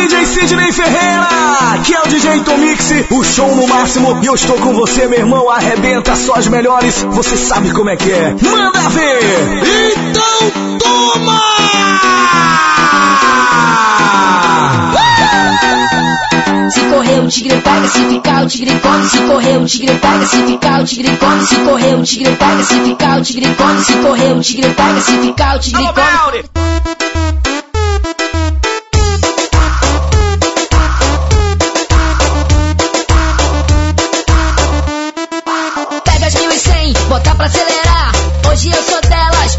DJ Sidney Ferreira, que é o DJ Tomix, o show no máximo. E eu estou com você, meu irmão, arrebenta só as melhores. Você sabe como é que é. Manda ver! Então toma! Se correr o tigre pega, se ficar o tigre come. Se correr o tigre pega, se ficar o tigre come. Se correr o tigre pega, se ficar o tigre come. Se correr o tigre pega, se ficar o tigre come.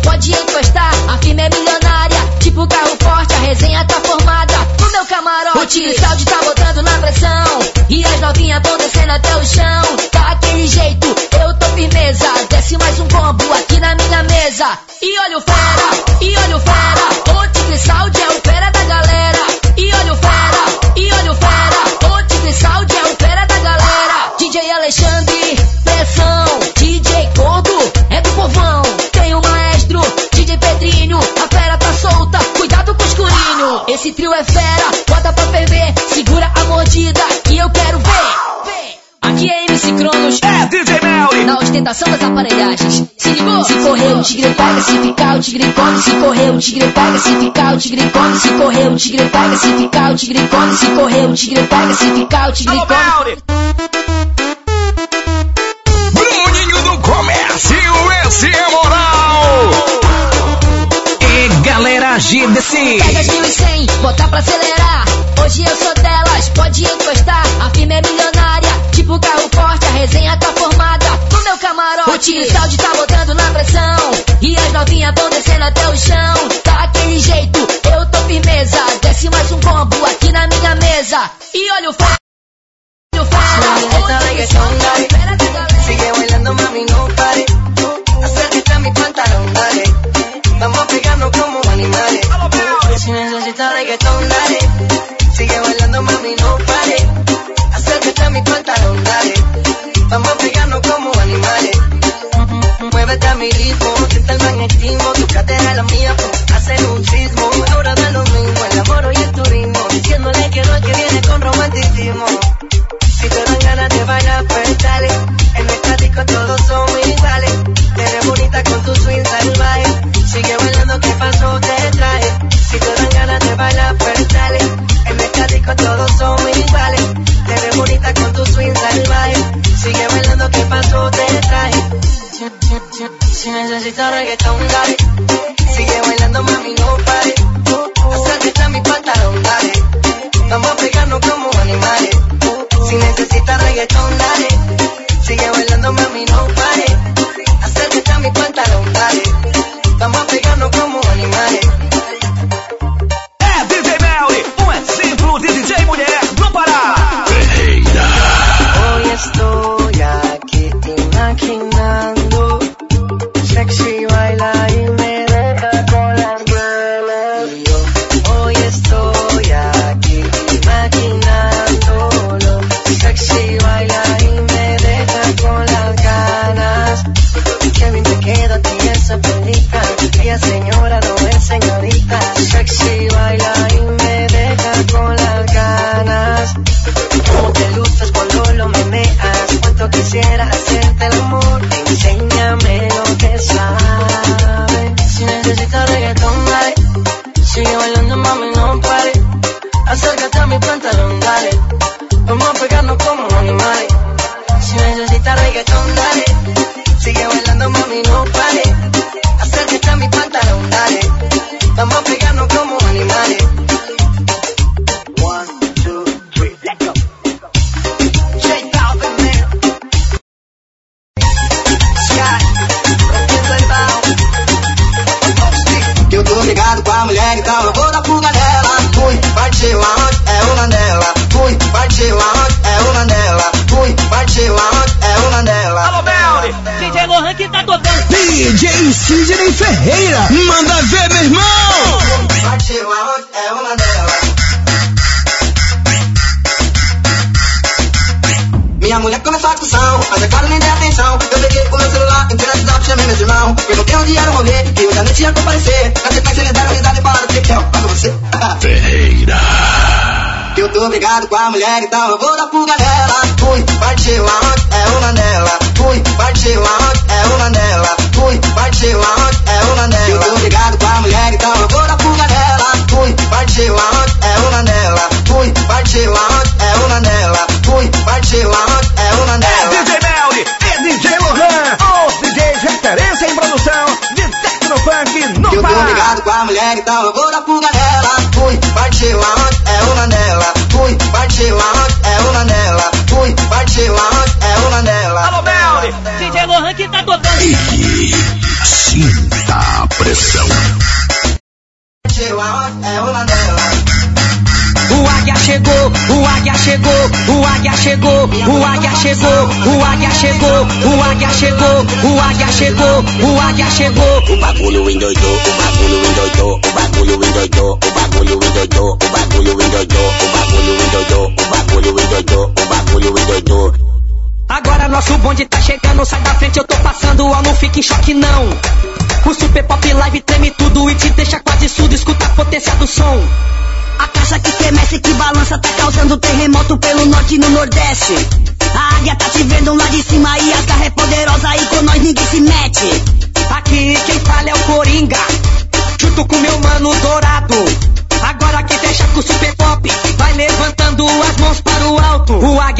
Pode encostar. A firma é milionária, tipo carro forte, a resenha tá formada. No meu camarote, o salde tá botando na pressão. E as novinhas tão descendo até o chão. Tá aquele jeito, eu tô firmeza. Desce mais um combo aqui na minha mesa. E olha o fera, e olha o fera. O tigre salde é trio é fera, bota pra ferver. Segura a mordida que eu quero ver. Aqui é MC Cronos. É DJ Melly! Na ostentação das aparelhagens. Se ligou? Se correr o tigre pega, se ficar o tigre come. Se correr o tigre pega, se ficar o tigre come. Se correr o tigre pega, se ficar o tigre come. Se correr o tigre pega, se ficar o tigre come. Bruninho do Comércio, esse é moral! GDC! Pega as mil e cem, botar pra acelerar. Hoje eu sou delas, pode encostar. A firma é milionária, tipo carro forte, a resenha tá formada. No meu camarote, o salde tá botando na pressão. E as novinhas tão descendo até o chão. Tá aquele jeito, eu tô firmeza. Desce mais um combo aqui na minha mesa. E olha o fera. Olha o. Sigue bailando, mami, no pare. Partiu aonde? É uma dela. Fui, partiu aonde? É uma dela. Fui, partiu aonde? É uma dela. Alô, Melly! DJ Lohan que tá tocando. DJ Sidney Ferreira, manda ver, meu irmão! Partiu aonde? Mulher começou a discussão, mas é claro nem dei atenção. Eu peguei o meu celular, entrei no WhatsApp, chamei meus irmãos. Perguntei onde era o rolê, e eu já nem tinha comparecer. Na sequência eles deram risada e falaram que que é, paga você. Ferreira. Eu tô brigado com a mulher, então eu vou dar fuga nela. Fui, partiu aonde? É uma nela. Fui, partiu aonde? É uma nela. Fui, partiu aonde? É uma nela. Que eu tô brigado com a mulher, então eu vou dar fuga nela. Fui, partiu aonde? É uma nela. Fui, partiu aonde? É uma nela fui martelado, é o Nandela. É DJ Melly, é DJ Lohan, os DJs referência em produção de Tecnofunk no eu. Eu tô ligado com a mulher, então eu vou dar fuga nela. Fui martelado, é o Nandela. Fui martelado, é o Nandela. Fui martelado, é o Nandela. Alô, Melly, DJ Lohan que tá tocando. E sinta a pressão. Martelado, é o Nandela chegou, o águia chegou, o águia chegou, o águia chegou, o águia chegou, o águia chegou, o águia chegou, o águia chegou. O bagulho endoidou, o bagulho endoidou, o bagulho endoidou, o bagulho endoidou, o bagulho endoidou, o bagulho endoidou, o bagulho endoidou, o bagulho endoidou. Agora nosso bonde tá chegando, sai da frente, eu tô passando, ó, não fique em choque não. O Super Pop Live treme tudo e te deixa quase surdo, escuta a potência do som. A caixa que estremece, que balança, tá causando terremoto pelo norte e no nordeste. A águia tá te vendo lá de cima e a garra é poderosa e com nós ninguém se mete. Aqui quem fala é o Coringa, junto com meu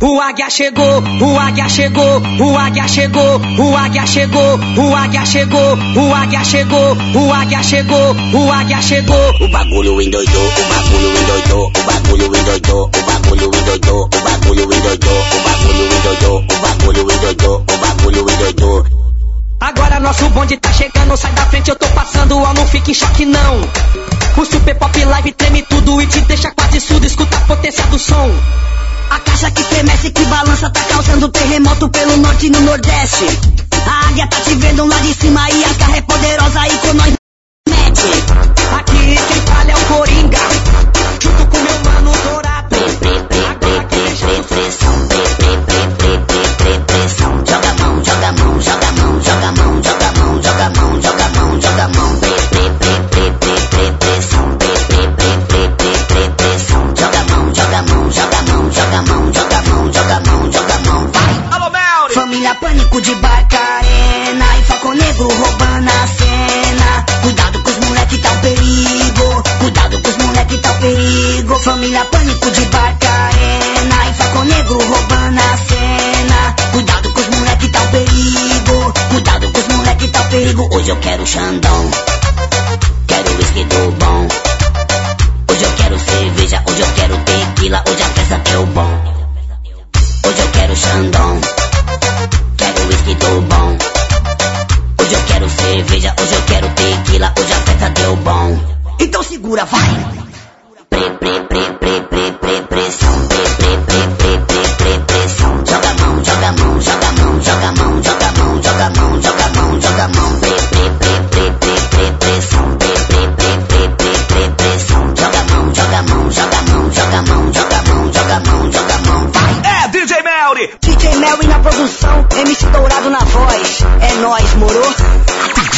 O águia chegou, o águia chegou, o águia chegou, o águia chegou, o águia chegou, o águia chegou, o águia chegou, o águia chegou. O bagulho endoidou, o bagulho endoidou, o bagulho endoidou, o bagulho endoidou, o bagulho endoidou, o bagulho endoidou, o bagulho endoidou, o bagulho endoidou. Agora nosso bonde tá chegando, sai da frente, eu tô passando, ó, não fique em choque não. O Super Pop Live treme tudo e te deixa quase surdo, escuta a potência do som. A caixa que estremece, que balança, tá causando terremoto pelo norte e no nordeste. A águia tá te vendo lá de cima e a garra é poderosa e com nós mete. Aqui quem fala é o Coringa, junto com meu mano Dourado. Pressão, pressão, joga mão, joga mão, joga mão, joga mão, joga mão, joga mão, joga mão, Pânico de Barcarena e Falcão Negro roubando a cena. Cuidado com os moleque tá um perigo. Cuidado com os moleque tá um perigo. Família Pânico de Barcarena e Falcão Negro roubando a cena. Cuidado com os moleque tá um perigo. Cuidado com os moleque tá um perigo. Hoje eu quero Xandão, quero whisky do bom. Hoje eu quero cerveja, hoje eu quero tequila, hoje a festa deu bom. Hoje eu quero Xandão, do bom. Hoje eu quero cerveja, hoje eu quero tequila, hoje a festa deu bom. Então segura, vai. Pre, pre, pre, pre, pre,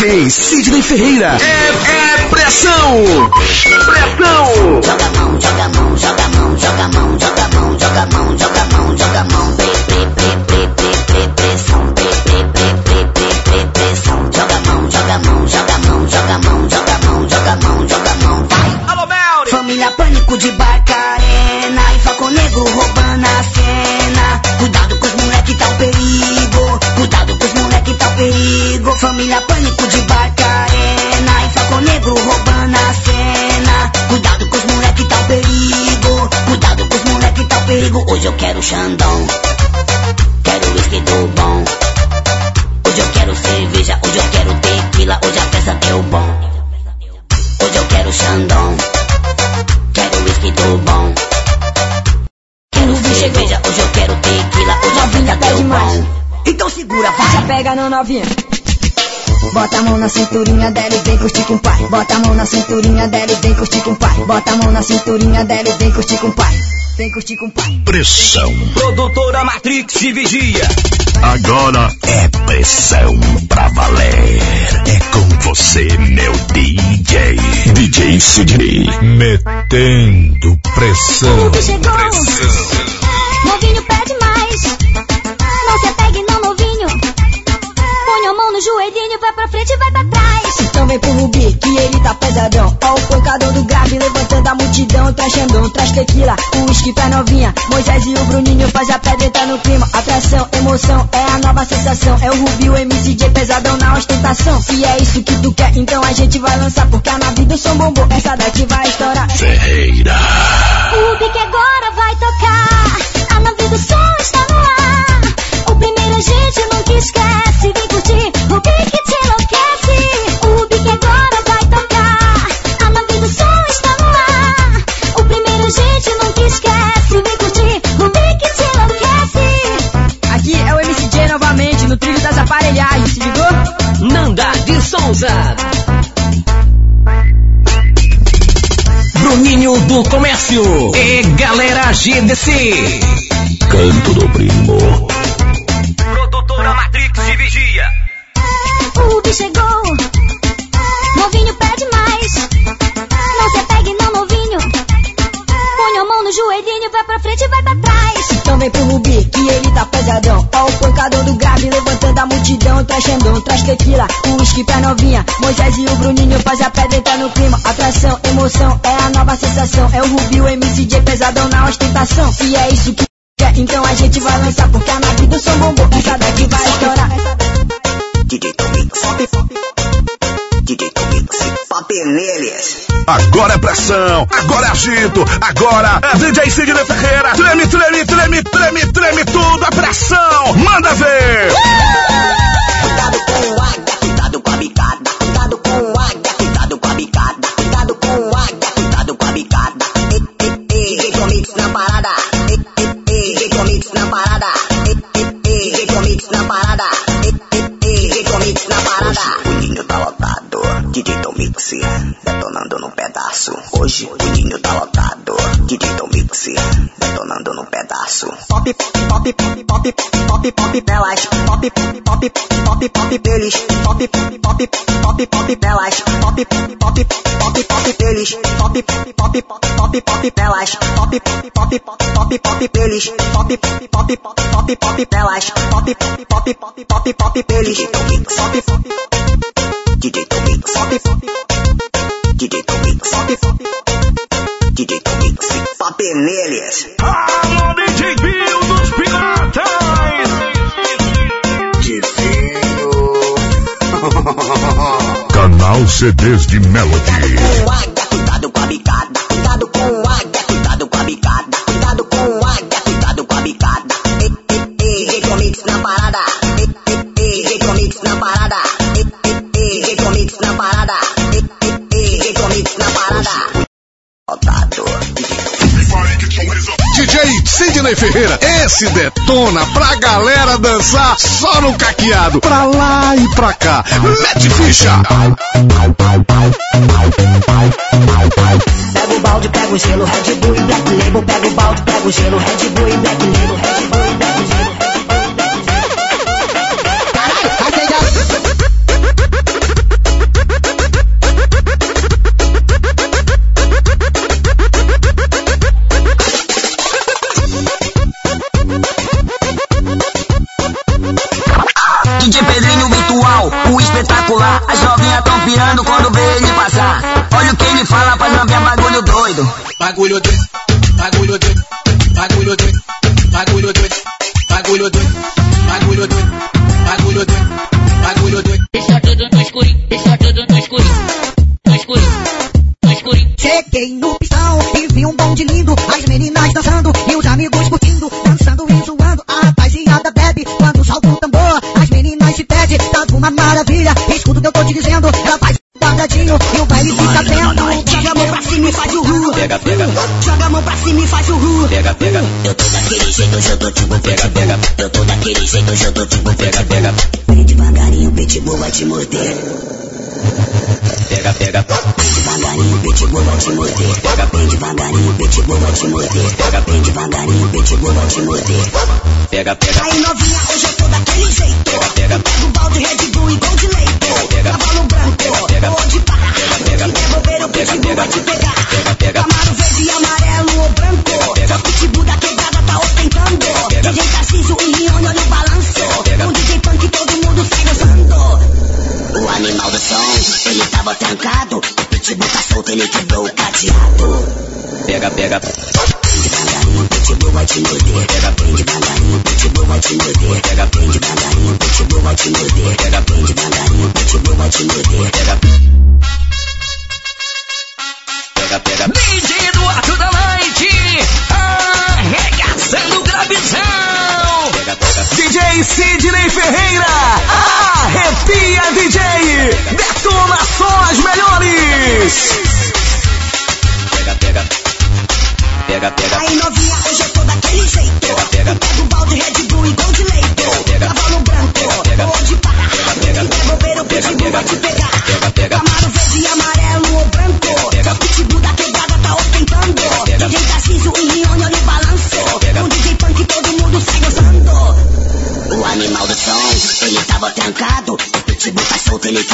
DJ Sidney Ferreira. É, é pressão! Pressão! Joga a mão, joga a mão, joga a mão, joga a mão, joga a mão, joga a mão, joga a mão, Quero Xandão, quero whisky do bom. Hoje eu quero cerveja, hoje eu quero tequila, hoje a festa deu bom. Hoje eu quero Xandão, quero whisky do bom. Quero cerveja, hoje eu quero tequila, hoje a festa deu bom. Então segura, vai. Já pega no novinha. Bota a mão na cinturinha dela e vem curtir com o pai. Bota a mão na cinturinha dela e vem curtir com o pai. Bota a mão na cinturinha dela e vem curtir com o pai. Vem curtir com o pai. Pressão. Produtora Matrix e Vigia. Agora é pressão pra valer. É com você, meu DJ. DJ Sidney. Metendo pressão. Chegou? Novinho Traz tequila, o uísque pra novinha. Moisés e o Bruninho faz a pedra entrar no clima. Atração, emoção, é a nova sensação. É o Rubi, o MCJ pesadão na ostentação. Se é isso que tu quer, então a gente vai lançar. Porque a nave do som bombou, essa daqui vai estourar. Ferreira. O Big agora aparelhagens, se ligou? Nanda de Souza. Bruninho do Comércio. E galera GDC. Canto do primo. Produtora Matrix e Vigia. O Big chegou. Traz Xandão, traz tequila, o uísque pra novinha. Moisés e o Bruninho faz a pedra entrar no clima. Atração, emoção, é a nova sensação. É o Rubi, o MCJ pesadão na ostentação. Se é isso que quer, então a gente vai lançar. Porque a nave do som bombou, essa daqui vai estourar. DJ Tomix. DJ Tomix. Neles. Agora é pressão, agora é agito, agora é DJ Sidney Ferreira. Treme, treme, treme, treme, treme tudo, é pressão. Manda ver. Cuidado com o águia, cuidado com a bicada. Cuidado com o águia, cuidado com a bicada. Cuidado com o águia, cuidado com a bicada. DJ Tomix na parada. Ei, ei, DJ Tomix na parada. DJ Tomix na parada. DJ Tomix na parada. O ninho tá lotado. DJ Tomix detonando Hoje o ninho tá lotado. DJ Tomix detonando no pedaço. Pop, pop, pop, pop, pop, pop, belas. Pop, pop, pop, pop, pop, deles. Pop, pop, pop, pop, pop. Pop, pop, pop, pop, pop, deles. Pop, pop, pop, pop, pop. Pop, pop, pop, pop, pop, deles. Pop, pop, pop, pop, pop. Pop, pop, pop, pop, pop, pop, deles. DJ Tomix. Pop, pop, DJ Tomix. Pop, pop, DJ Tomix. Pop, pop, DJ Tomix. Pop neles. Alô, DJ Bill dos Piratas. Canal CDs de Melody. com cuidado com a bicada. Cuidado com o águia, cuidado com a bicada. Cuidado com o Lotado. DJ Sidney Ferreira, esse detona pra galera dançar só no caqueado. Pra lá e pra cá. Mete ficha. Pega o balde, pega o gelo, Red Bull e Black Label. Pega o balde, pega o gelo, Red Bull e Black Label. Red Bull e Black Gelo. Espetacular. As novinhas tão pirando quando vê ele passar. Olha o que ele fala pra novinha bagulho doido. bagulho doido, bagulho doido, bagulho doido, bagulho doido, bagulho doido, bagulho doido, bagulho doido, bagulho doido. Deixa tudo no escurinho, deixa tudo no escurinho, no escurinho, no escurinho. Cheguei no pistão e vi um bonde lindo, as meninas dançando uma maravilha. Escuta o que eu tô te dizendo, ela faz quadradinho e o baile fica vendo. Joga a mão pra cima e faz o ru. Pega, pega, Joga a mão pra cima e faz o ru. Pega, pega. Eu tô daquele jeito, hoje eu tô tipo pega, pega. Eu tô daquele jeito, hoje eu tô tipo pega, pega. Vem devagarinho, o pitbull vai te morder. Pega, pega. Devagarinho, o pitbull vai te morder. Pega. Vem devagarinho, pitbull vai te morder. Pega. Devagarinho, o pitbull vai te morder. Pega, pega. Aí novinha, hoje eu tô daquele jeito. Pega, pega. Pega o balde, Red Bull e Gold Leito. pega. Cavalo branco, Pega, pega. ou de parra. pega. Se devolver, o Pega, pitbull pega. vai te pegar. Tava trancado. O pitbull tá solto, ele quebrou o cadeado. Pega, pega. Vem devagarinho, o pitbull vai te morder. Pega. Vem devagarinho, o pitbull vai te morder. Pega. Vem devagarinho, o pitbull vai te morder. Pega. Vem devagarinho, o pitbull vai te morder. Pega. Pega, pega. DJ Eduardo da DJ Sidney Ferreira, arrepia DJ, detona só as melhores. Pega, pega. Pega, pega. Aí novinha, hoje eu tô daquele jeito. Pega, pega. Pega o balde, Red Bull e Gold Leito. Pega. Cavalo branco, Pega, pega. ou de parra. Pega, pega. Se devolver, o Pega, pitbull pega. vai te pegar. Dançando. O animal do som, ele tava trancado. O pitbull tá solto, ele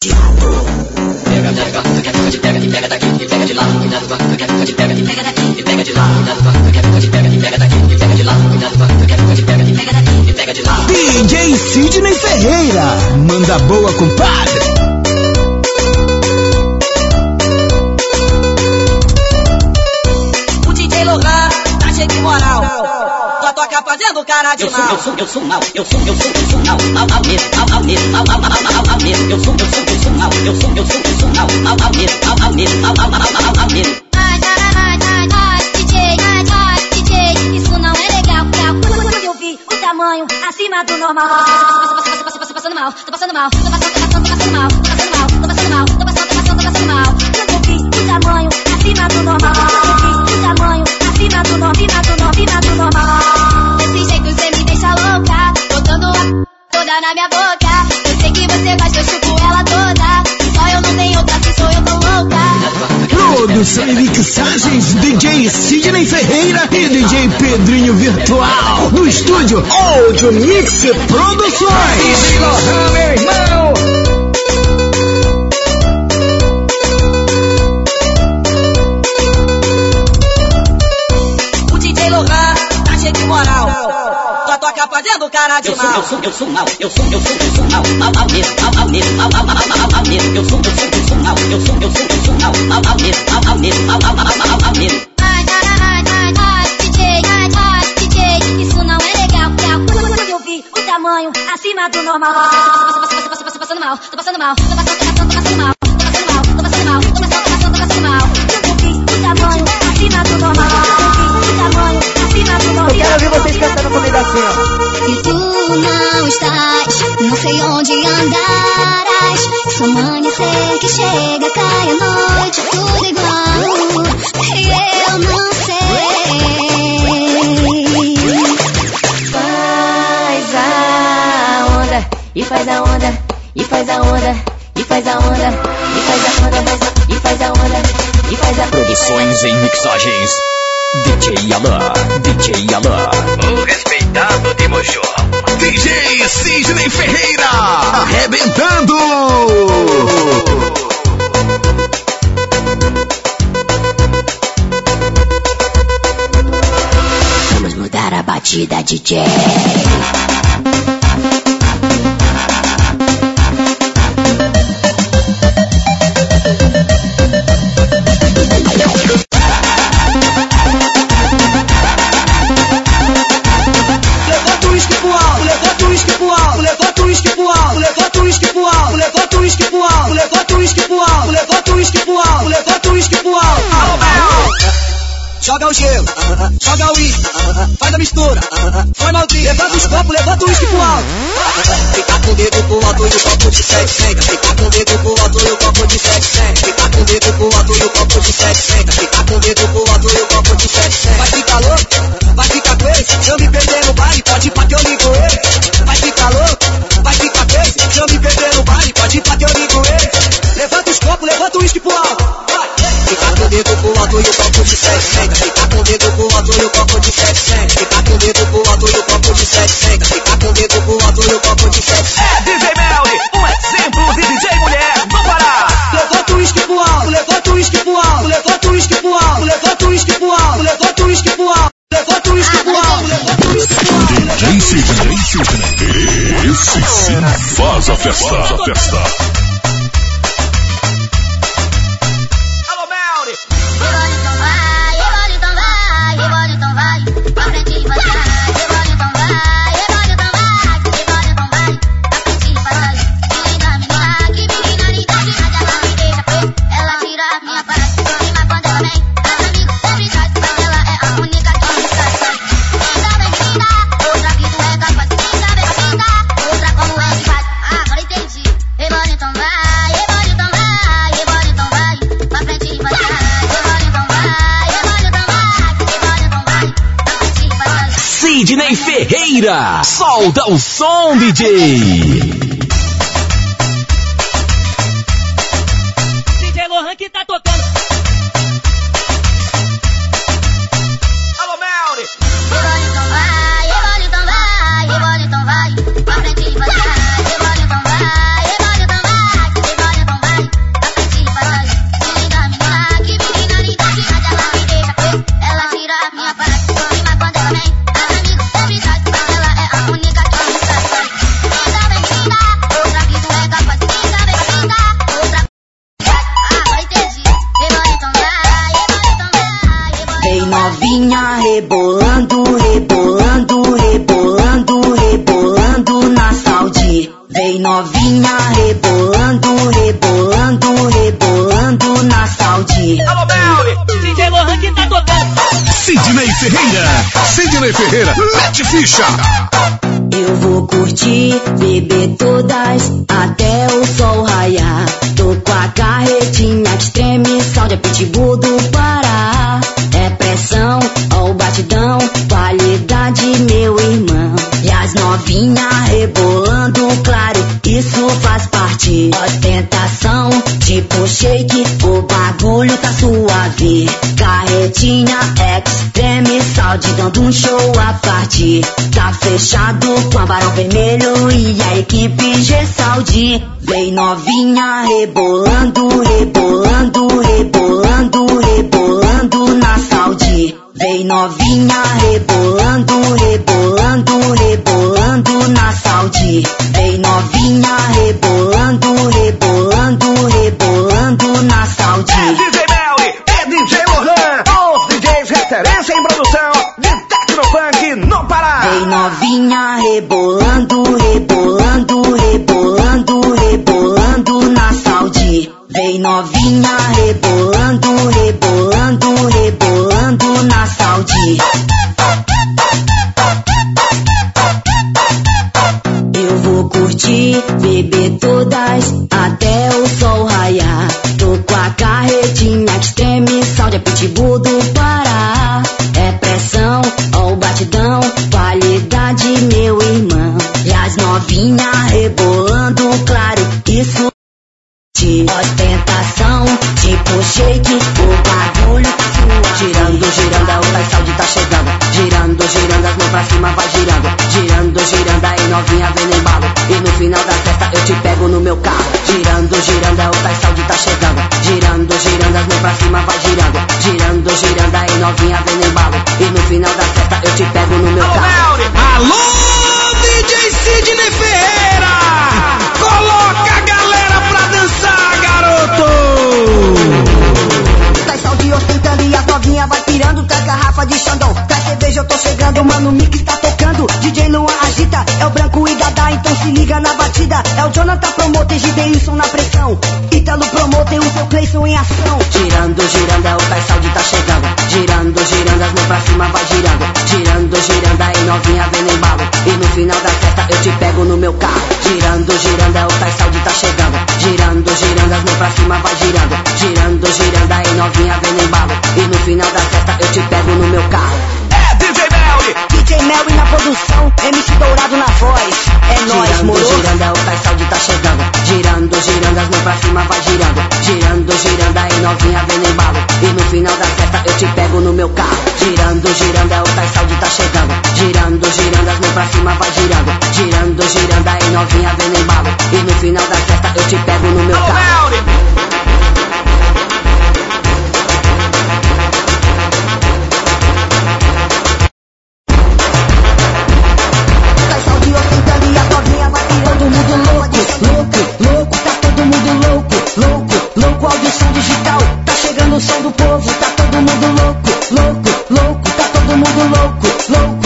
quebrou. Pega, pega. Pega, pega, pega daqui, e pega de lá, cuidado com a pega, pega, pega, pega daqui, e pega de lá, cuidado com a pega, pega, pega daqui, e pega de lá, cuidado com a pega, pega, pega daqui, e pega de lá. DJ Sidney Ferreira, manda boa, compadre. Fazendo cara de Eu sou, mal. eu sou, eu sou mal, eu sou, eu sou, eu sou mal, mal, mal mesmo, mal, mal mesmo, mal, mal, mal, mal, mal, mal mesmo. Eu sou, eu sou, eu sou mal, eu sou, eu sou, eu sou mal, mal, mal mesmo, mal, mal mesmo, mal, mal, mal, mal, mal, mal mesmo. Ai, ai, ai, ai, DJ, ai, ai, DJ, isso não é legal. Quando eu vi o tamanho acima do normal. Tô passando mal, tô passando mal, tô passando, tô Produção e mixagens DJ Sidney Ferreira e DJ Pedrinho Virtual. No estúdio Audio Mix Produções. DJ Lohan, meu irmão. O DJ Lohan tá cheio de moral. Só toca fazendo cara de Eu sou, eu mal. sou, eu sou mal, eu sou, eu sou, eu sou mal, mal, mal mesmo, mal, mal mesmo, mal, mal, mal, mal, mal, mal mesmo. Eu sou, eu sou, eu sou mal, eu sou, eu sou, mal, mal, mal mesmo, mal, mal mesmo, mal, mal, mal, mal, mal, mal mesmo. Ai, ai, ai, ai, ai, DJ, ai, ai, DJ, isso não é legal, legal. Eu vi o tamanho acima do normal. Tô passando mal, tô passando mal, tô passando, tô Produções e mixagens. DJ Alan, DJ Alan. O respeitado de. DJ Sidney Ferreira, arrebentando. Vamos mudar a batida, DJ. Joga o gelo, joga o uísque, faz a mistura, foi maldito. Levanta os copos, levanta o uísque pro alto. Fica dedo pro alto e o copo de 700. Fica comigo pro alto e o copo de 700. Fica comigo pro alto e o copo de 700. Fica comigo pro alto e o copo de 700. Vai ficar louco, vai ficar coisa. Eu me perder no baile, pode ir pra que eu ligo ele. Vai ficar louco, vai ficar coisa. Eu me perder no baile, pode ir pra que eu ligo ele. Levanta os copos, levanta o uísque pro alto. Vai, fica comigo pulando e o copo de sexenga. Fica comigo pulando e o copo de sexenga. Fica comigo pulando e o copo de. Fica comigo e o copo de sexenga. É DJ Melly, um exemplo de DJ mulher. Vamos parar! Levanta o uísque pro alto, levanta o uísque pro alto, levanta o uísque pro alto, levanta o uísque pro alto, levanta o uísque pro alto. Levanta o levanta o. DJ Sidney, Sidney. Esse sim faz a festa. Faz a festa. Solta o som, DJ. slow.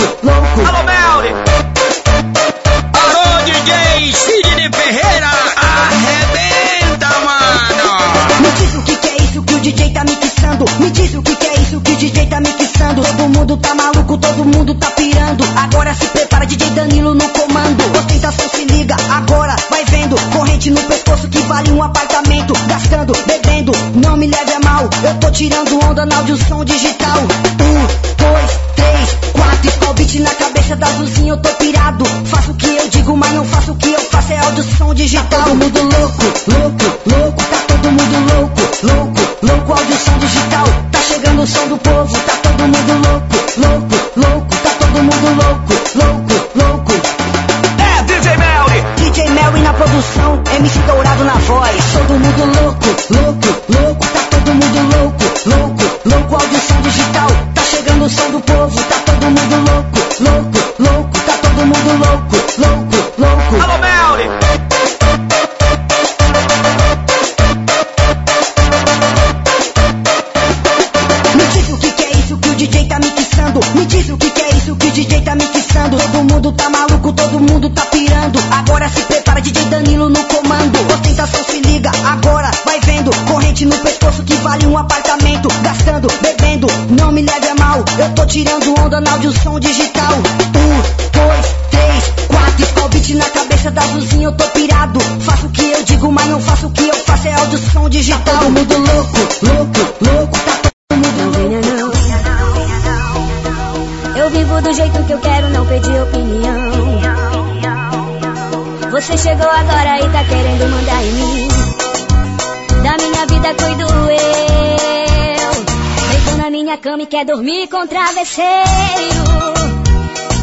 com travesseiro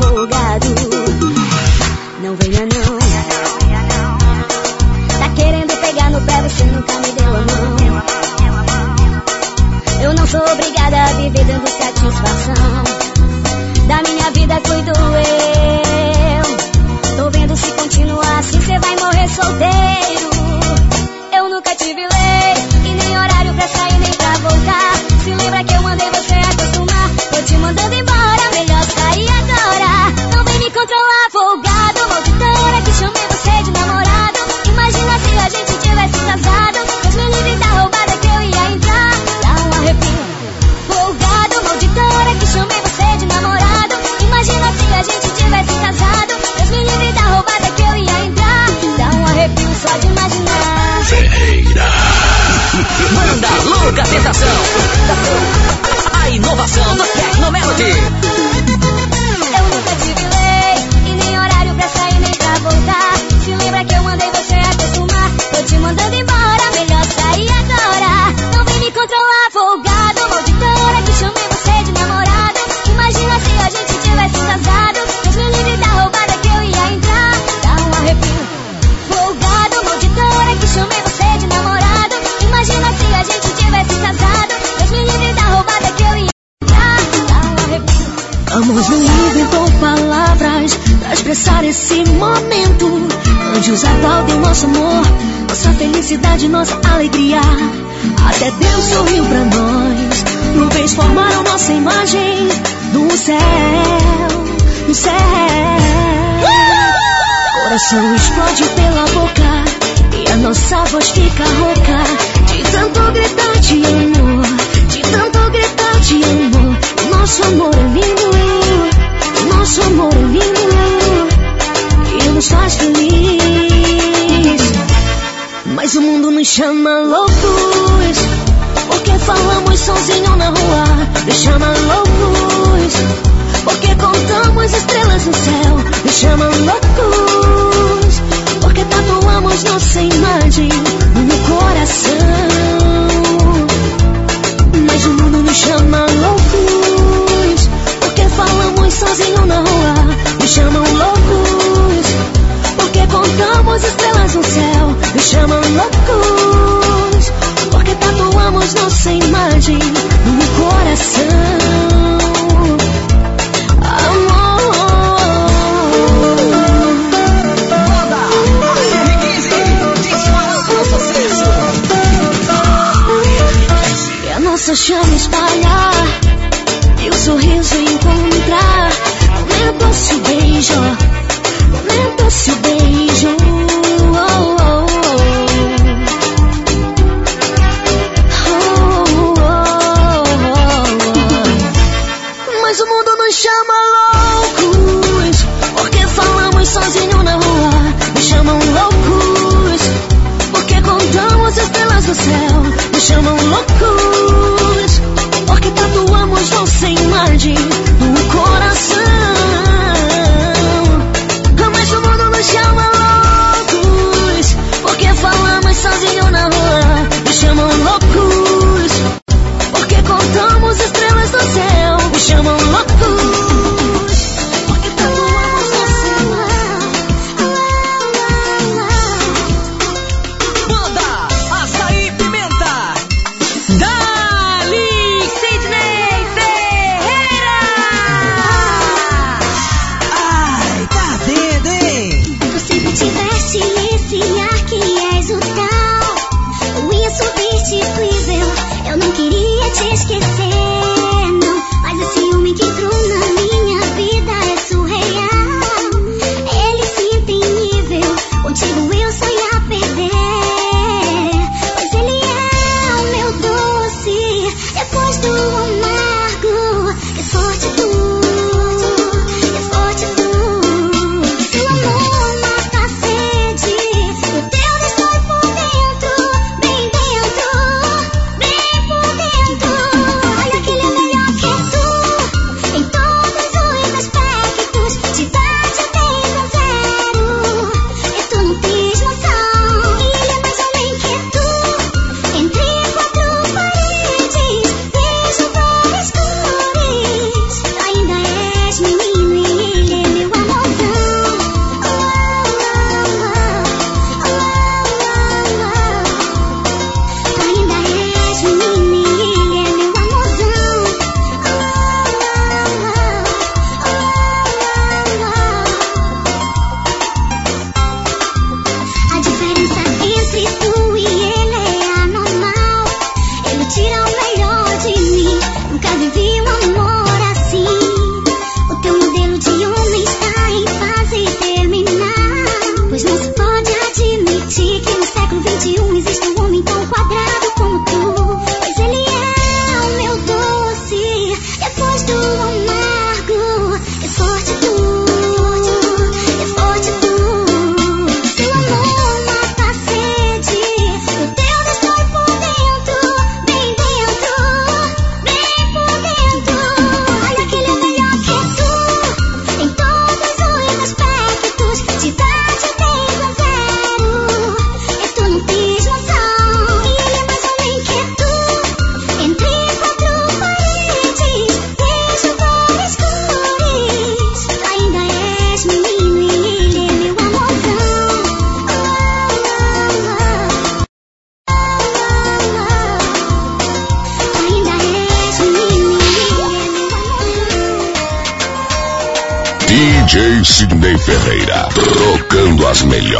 folgado. Não venha não. Tá querendo pegar no pé, você nunca me deu a mão. Eu não sou obrigada a viver dando the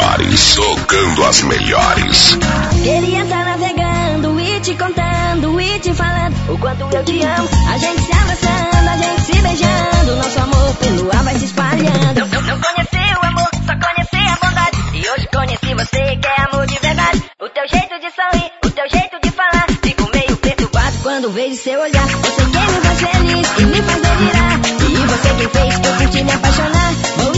bares, tocando as melhores. Queria estar tá navegando e te contando e te falando o quanto eu te amo. A gente se abraçando, a gente se beijando. Nosso amor pelo ar vai se espalhando. Não, conheci o amor, só conheci a bondade. E hoje conheci você que é amor de verdade. O teu jeito de sorrir, o teu jeito de falar. Fico meio perturbado quando vejo seu olhar. Você quem me faz feliz e me faz delirar. E você quem fez que eu curti me apaixonar. Vou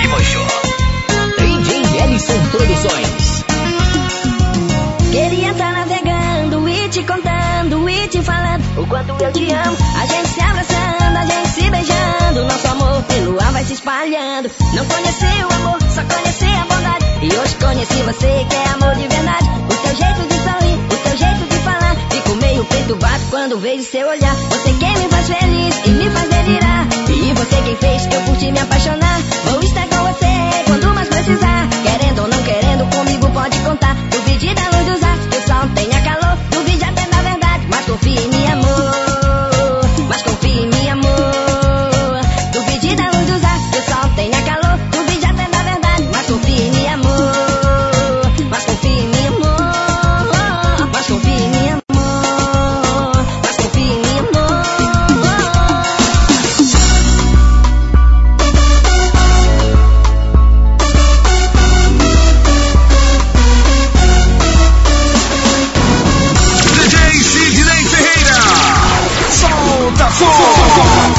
de Mochô. DJ Ellison Produções. Queria estar navegando e te contando e te falando o quanto eu te amo. A gente se abraçando, a gente se beijando. Nosso amor pelo ar vai se espalhando. Não conheci o amor, só conheci a bondade. E hoje conheci você que é amor de verdade. O teu jeito de sorrir, o teu jeito de falar. Fico meio perturbado quando vejo seu olhar. Você quem me faz feliz e me faz delirar. E você quem fez eu curti me apaixonar. Solta fogo.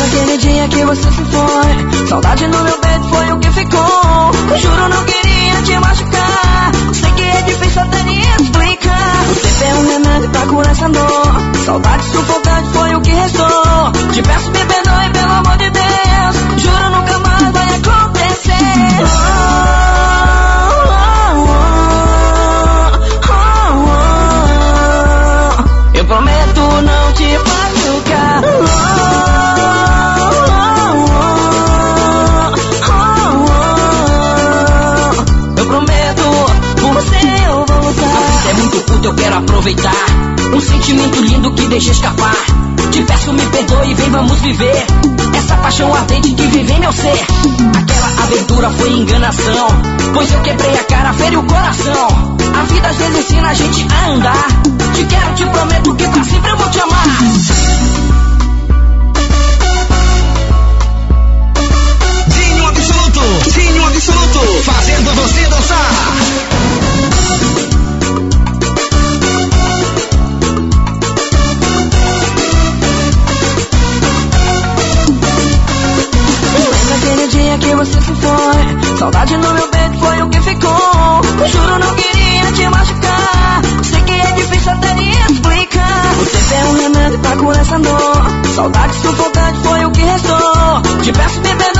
Naquele dia que você se foi Saudade no meu peito foi o que ficou. Juro não queria te machucar. Sei que é difícil até me explicar. Tempo é um remédio pra curar essa dor. Saudade sufocante foi o que restou. Te peço me perdoe pelo amor de Deus Juro nunca mais vai acontecer aproveitar. Um sentimento lindo que deixa escapar. Te peço, me perdoe, vem, vamos viver. Essa paixão ardente que vive em meu ser. Aquela aventura foi enganação. Pois eu quebrei a cara, feri o coração. A vida às vezes ensina a gente a andar. Te quero, te prometo que pra sempre eu vou te amar. Dinho absoluto, Dinho absoluto. Fazendo você dançar. Que você se foi Saudade no meu peito foi o que ficou. Juro não queria te machucar. Sei que é difícil até me explicar. Tempo é um remédio pra curar essa dor. Saudade sufocante foi o que restou. Te peço perdoe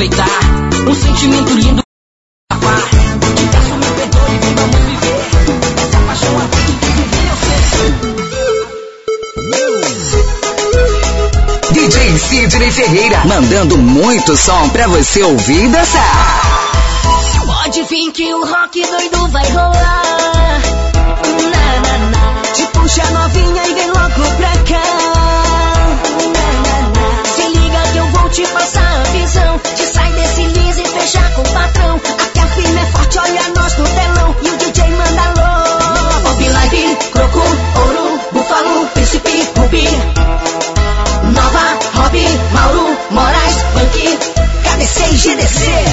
aproveitar. Um sentimento lindo. Te peço, me perdoe, vem, vamos viver. Essa paixão ardente que vive eu sei. DJ Sidney Ferreira. Mandando muito som pra você ouvir e dançar. Pode vir que o rock doido vai rolar. Na, na, na. Te puxa novinha fechar com o patrão. Aqui a firma é forte, olha nós no telão. E o DJ manda alô. Pop Live, Croco, Ouro, Búfalo, Príncipe, Rubi. Nova, Hobby, Mauro, Moraes, Punk, KDC e GDC.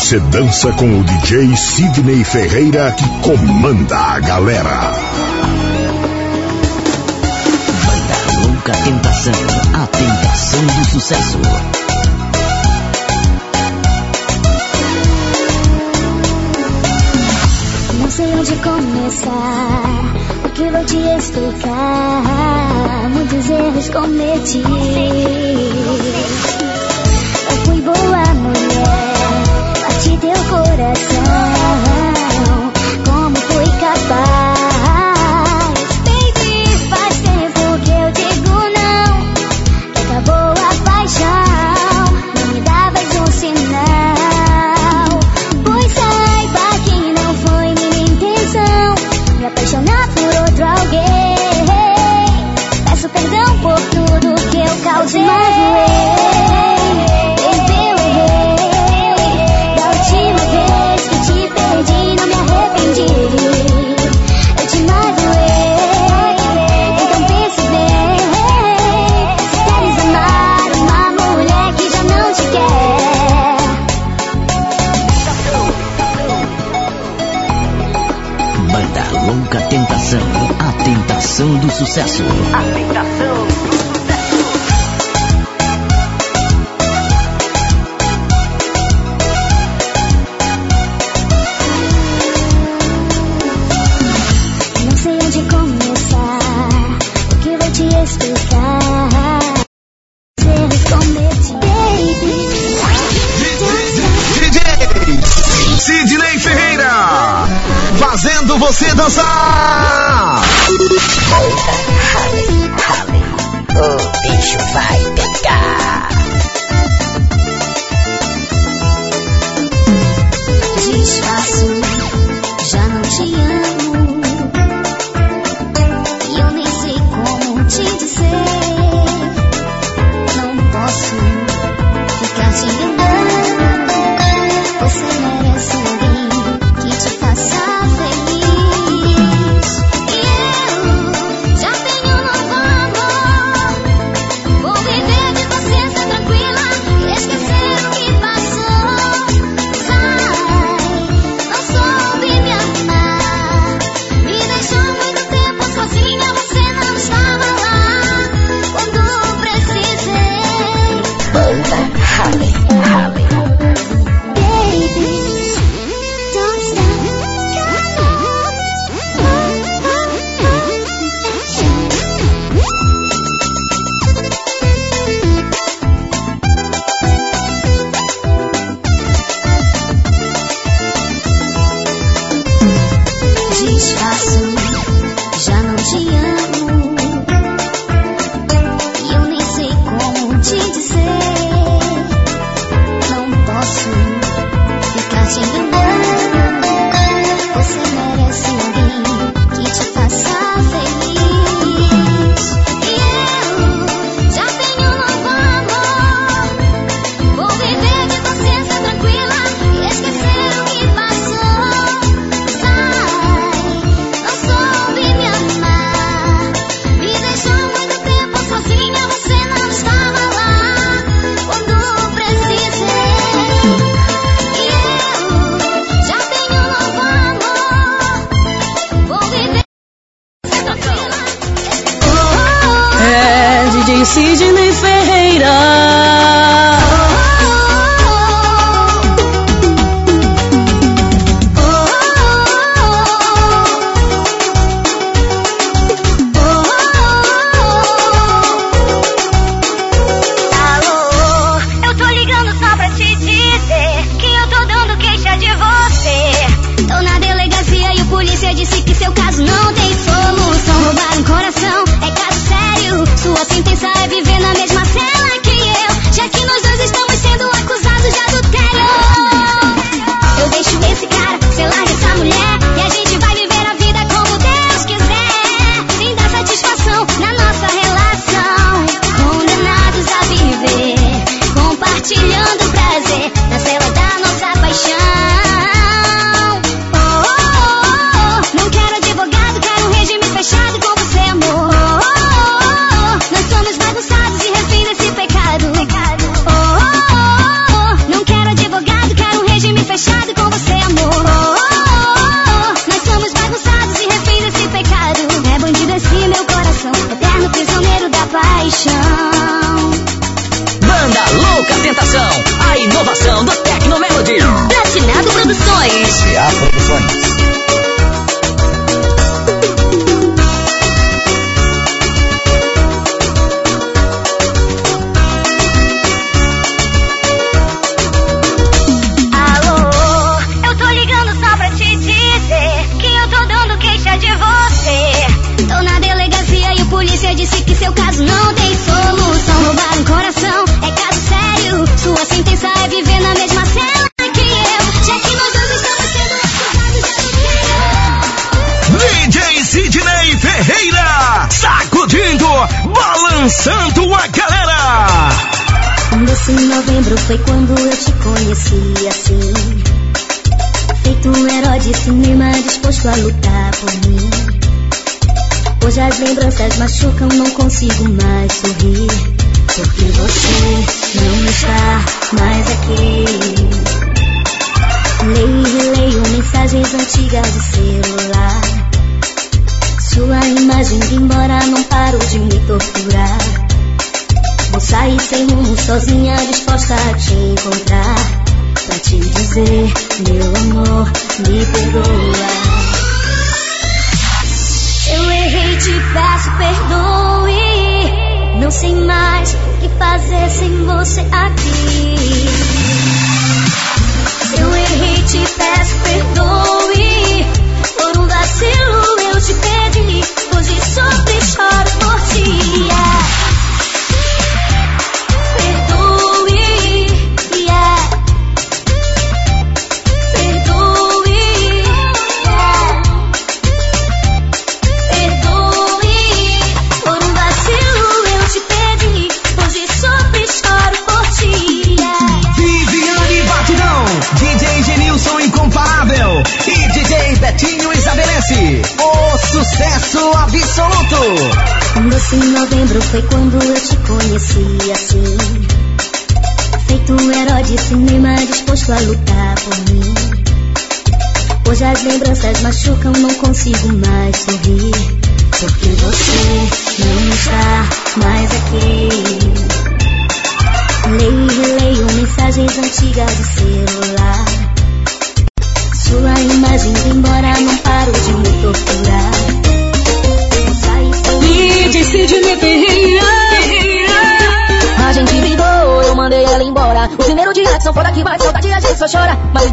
Você dança com o DJ Sidney Ferreira que comanda a galera. Vai dar louca tentação, a tentação do sucesso. Não sei onde começar, o que vou te explicar? Muitos erros cometi.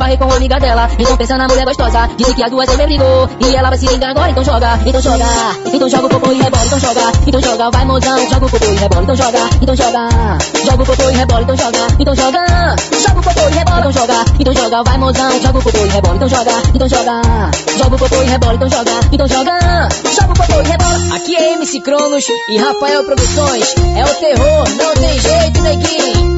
Esbarrei com uma amiga dela, então pensa na mulher gostosa. Disse que as duas também brigou, e ela vai se vingar agora, então joga, então joga. Então joga o popô e rebola, então joga. Então joga, vai mozão, joga o popô e rebola, então joga. Então joga, joga o popô e rebola, então joga. Então joga, joga o popô e rebola, então joga. Então joga, vai mozão, joga o popô e rebola, então joga. Então joga, joga o popô e rebola, então joga. Então joga, joga o popô e rebola. Aqui é MC Cronos e Rafael Produções. É o terror, não tem jeito, neguinho.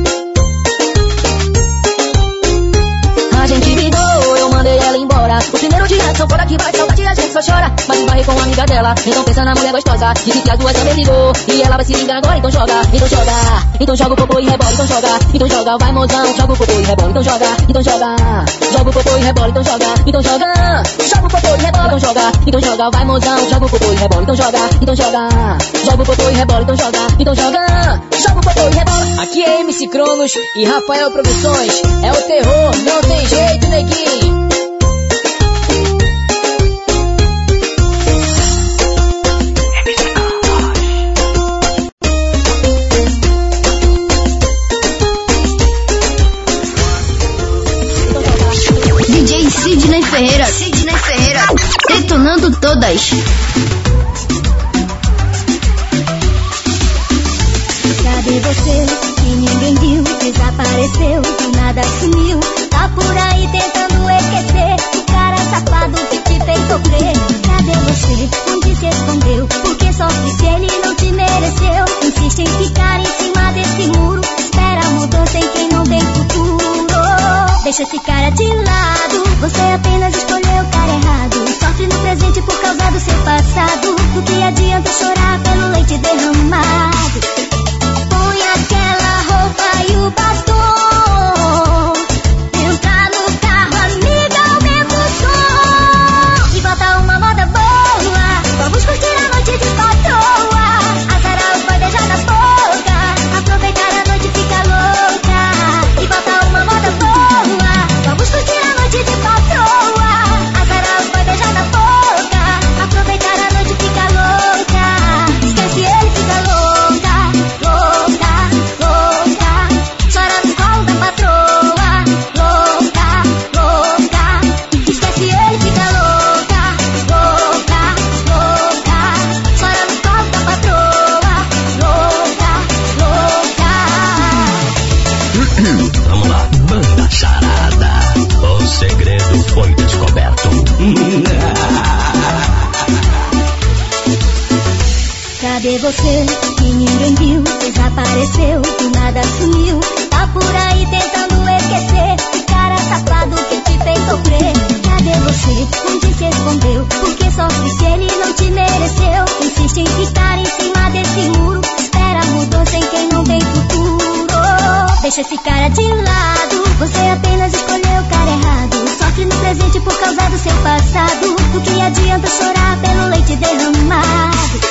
O primeiro dia são fora que bate saudade, a gente só chora. Mas esbarrei com uma amiga dela, então pensa na mulher gostosa. Disse que as duas também brigou, e ela vai se vingar agora, então joga, então joga. Então joga o popô e rebola, então joga. Então joga, vai mozão, joga o popô e rebola, então joga. Então joga, joga o popô e rebola, então joga. Então joga, joga o popô e rebola, então joga. Então joga, vai mozão, joga o popô e rebola, então joga. Então joga, joga o popô e rebola, então joga. Então joga, joga o popô e rebola. Aqui é MC Cronos e Rafael Produções. É o terror, não tem jeito, neguinho. deixa esse cara de lado. Você apenas escolheu o cara errado. Sofre no presente por causa do seu passado. O que adianta chorar pelo leite derramado?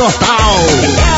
Total.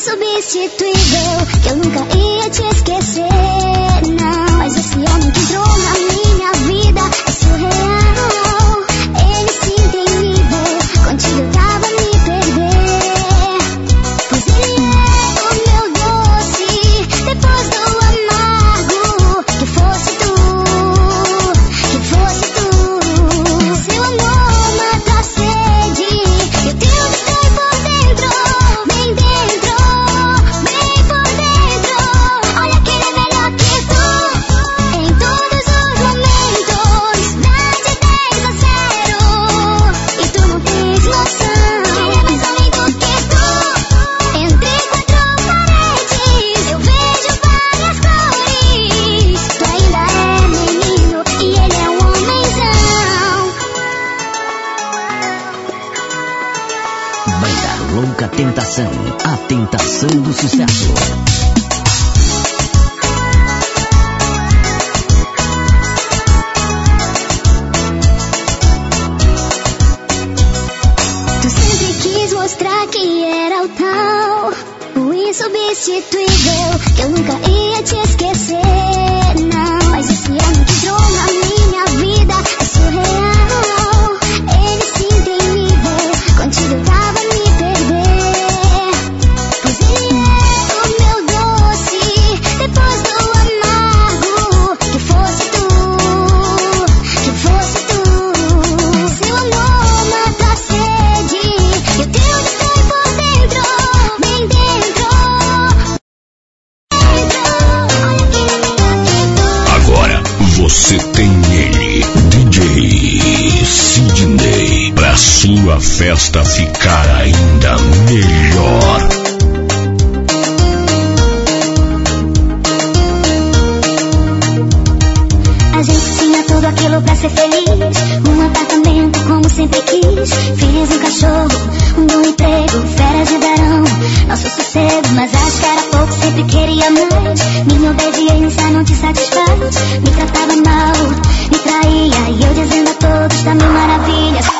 insubstituível, que eu nunca ia te esquecer. fez um apartamento como sempre quis. Fiz um cachorro, um bom emprego, férias de verão, nosso sossego. Mas acho que era pouco, sempre queria mais. Minha obediência não te satisfaz. Me tratava mal, me traía. E eu dizendo a todos da minha maravilha.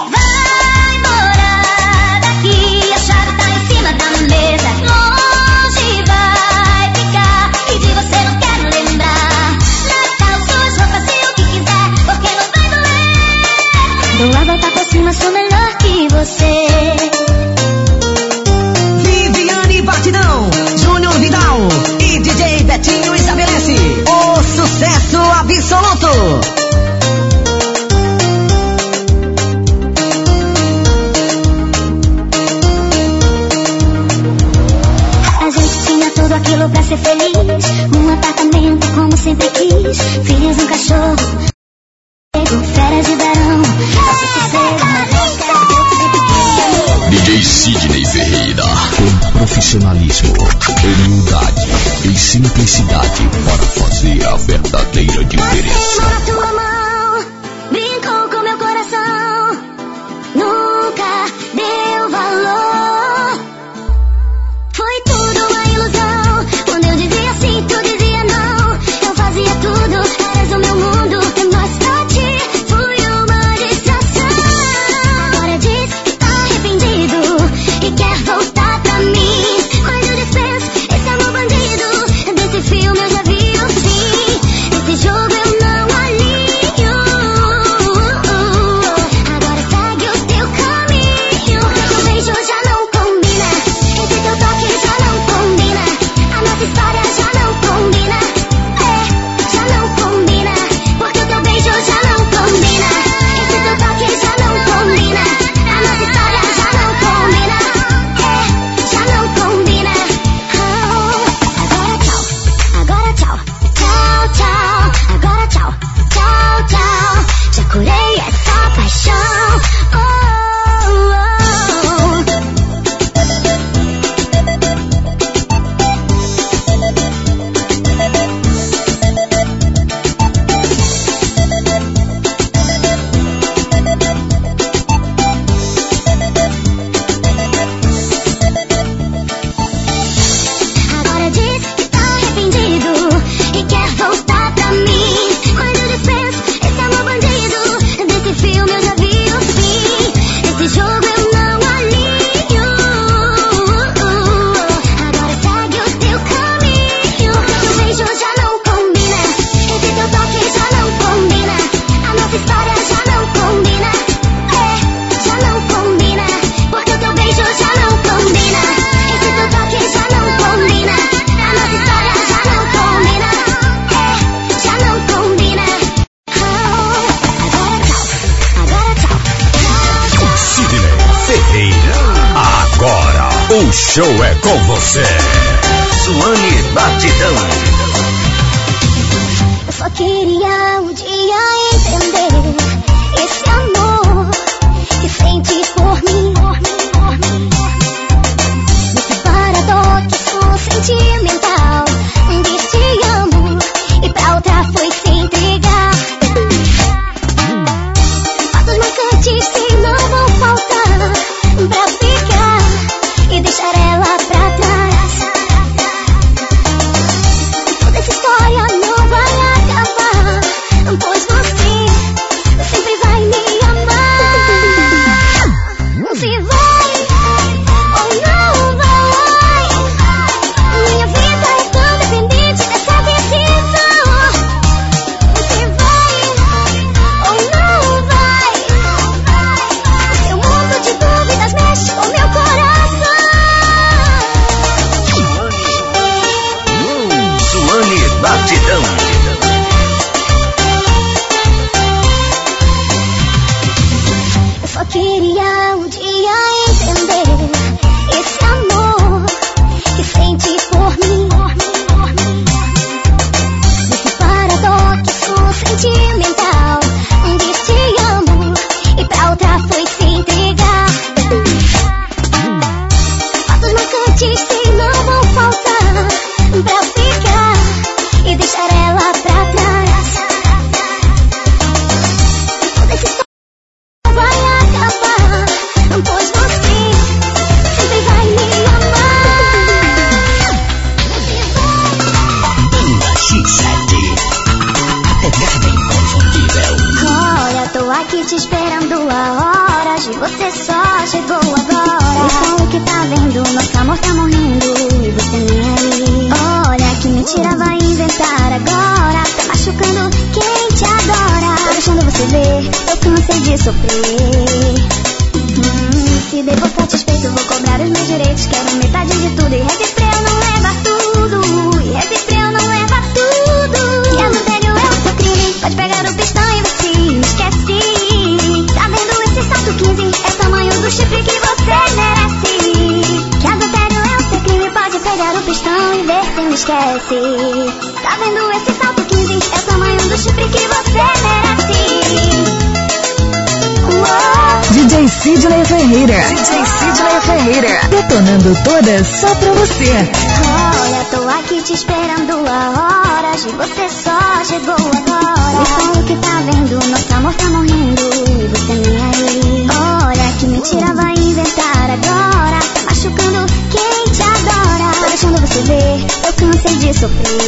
Dou a volta por cima, sou melhor que você. Viviane Batidão, Júnior Vidal e DJ Betinho estabelece o sucesso absoluto. aquilo pra ser feliz. Um apartamento como sempre quis. filhos, um cachorro de verão. DJ Sidney Ferreira. Com profissionalismo, humildade e simplicidade para fazer a verdadeira diferença. esquece. Tá vendo esse salto 15? É o tamanho do chifre que você merece. DJ Sidney Ferreira. DJ Sidney Ferreira. Detonando todas só pra você. Olha, tô aqui te esperando a hora. De você só chegou agora. Me fala o que tá vendo. Nosso amor tá morrendo. E você nem aí. Olha, que mentira vai inventar agora. Machucando quem? deixando você ver, eu cansei de sofrer.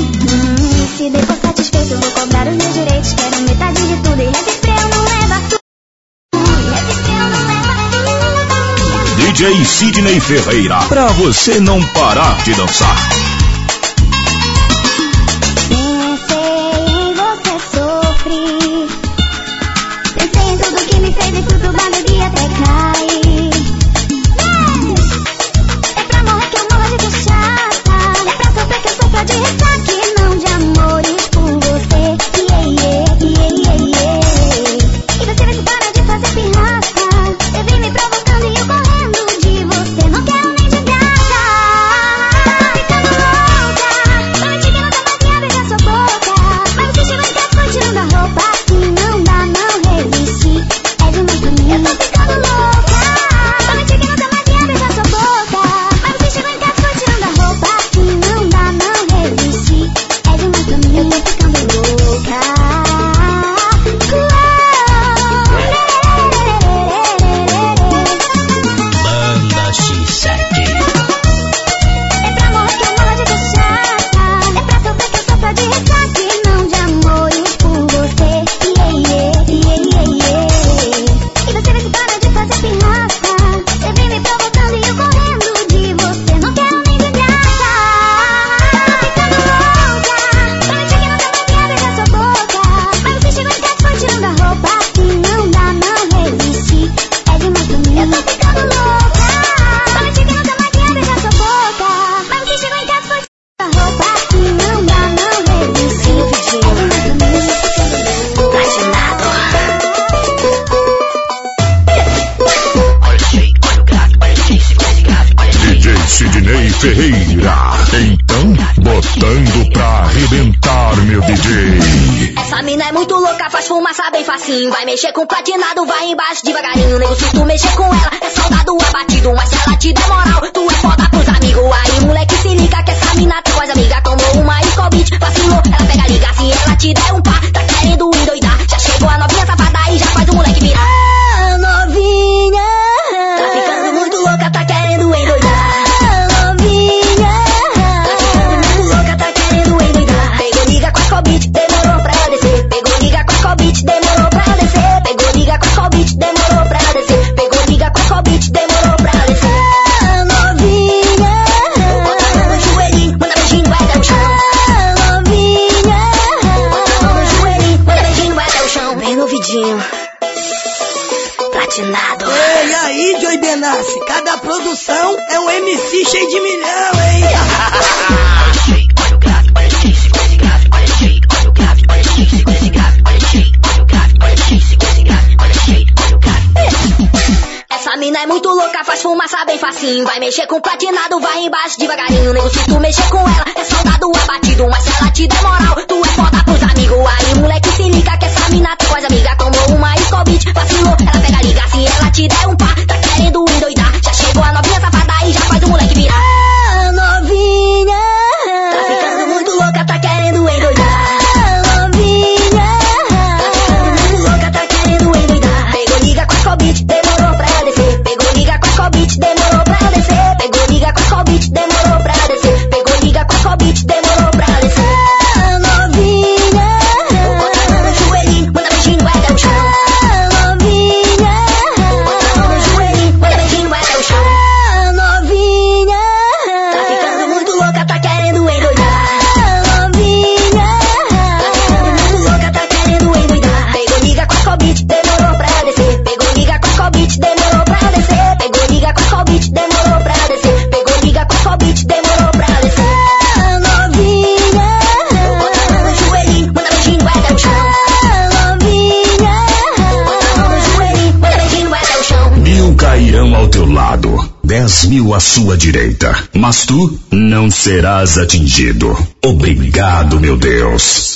Hum, se depois satisfeito, vou cobrar os meus direitos. Quero metade de tudo e reviver, não leva. DJ Sidney Ferreira, pra você não parar de dançar. fumaça bem facinho. Vai mexer com platinado, vai embaixo devagarinho. Nego, se tu mexer com ela, é soldado abatido. Mas se ela te der moral, tu é foda pros amigos. Aí, moleque, se liga que essa mina tem voz amiga. Tomou uma escobite, vacilou. Ela pega liga, se ela te der um Massa bem facinho. Vai mexer com platinado, vai embaixo devagarinho. Nego, se tu mexer com ela, é soldado abatido. Mas se ela te der moral, tu é foda pros amigos. Aí, moleque, se liga que essa mina tu faz amiga. tomou uma escobite, vacilou. Ela pega liga, se ela te der um pau. Mil à sua direita, mas tu não serás atingido. Obrigado, meu Deus.